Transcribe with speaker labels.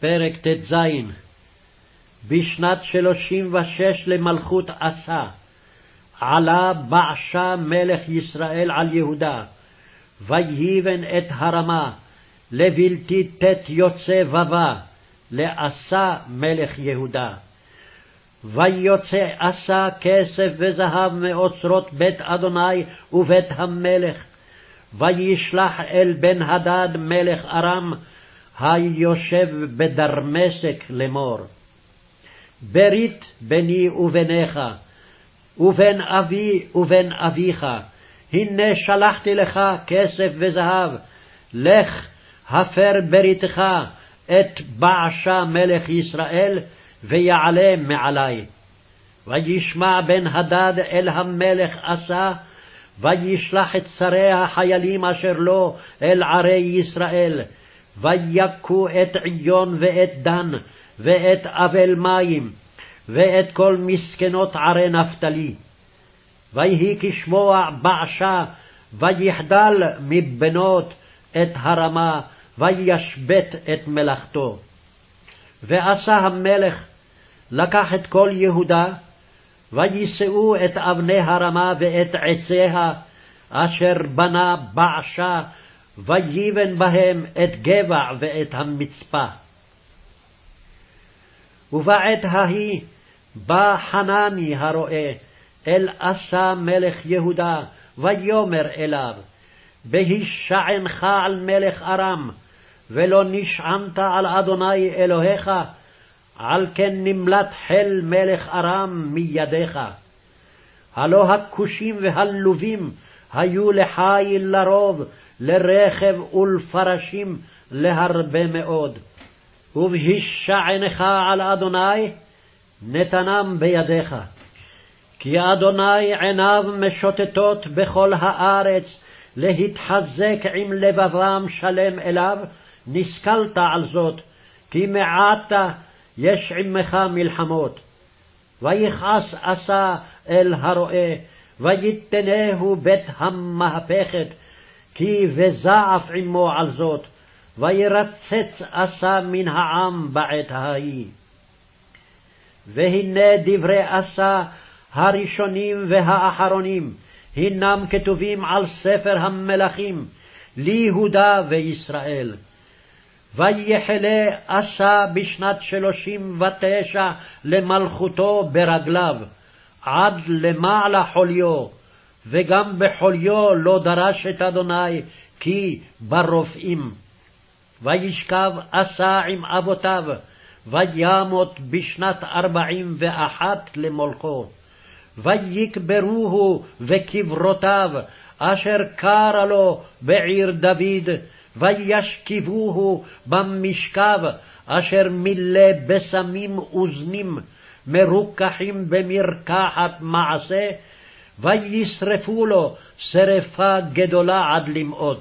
Speaker 1: פרק ט"ז בשנת שלושים ושש למלכות עשה, עלה בעשה מלך ישראל על יהודה, ויבן את הרמה, לבלתי ט' יוצא בבה, לעשה מלך יהודה. ויוצא עשה כסף וזהב מאוצרות בית אדוני ובית המלך, וישלח אל בן הדד מלך ארם, היושב בדרמשק לאמור. ברית ביני וביניך, ובין אבי ובין אביך, הנה שלחתי לך כסף וזהב, לך הפר בריתך את בעשה מלך ישראל, ויעלה מעלי. וישמע בן הדד אל המלך עשה, וישלח את שרי החיילים אשר לו אל ערי ישראל, ויכו את עיון ואת דן, ואת אבל מים, ואת כל מסכנות ערי נפתלי. ויהי כשמוע בעשה, ויחדל מבנות את הרמה, וישבת את מלאכתו. ועשה המלך, לקח את כל יהודה, ויישאו את אבני הרמה ואת עציה, אשר בנה בעשה, ויבן בהם את גבע ואת המצפה. ובעת ההיא בא חנני הרועה אל עשה מלך יהודה, ויאמר אליו, בהישענך על מלך ארם, ולא נשענת על אדוני אלוהיך, על כן נמלט חיל מלך ארם מידיך. הלא הכושים והלובים היו לחיל לרוב, לרכב ולפרשים להרבה מאוד. ובהישענך על אדוני, נתנם בידיך. כי אדוני עיניו משוטטות בכל הארץ, להתחזק עם לבבם שלם אליו, נסכלת על זאת, כי מעתה יש עמך מלחמות. ויכעס עשה אל הרועה, ויתנהו בית המהפכת, כי וזעף עמו על זאת, וירצץ עשה מן העם בעת ההיא. והנה דברי עשה הראשונים והאחרונים, הנם כתובים על ספר המלכים, ליהודה וישראל. ויחלה עשה בשנת שלושים ותשע למלכותו ברגליו, עד למעלה חוליו, וגם בחוליו לא דרש את אדוני, כי ברופאים. וישכב עשה עם אבותיו, וימות בשנת ארבעים ואחת למולכו. ויקברוהו וקברותיו, אשר קרא לו בעיר דוד, וישכבוהו במשכב, אשר מילא בשמים וזנים, מרוככים במרקחת מעשה, וישרפו לו שרפה גדולה עד למאוד.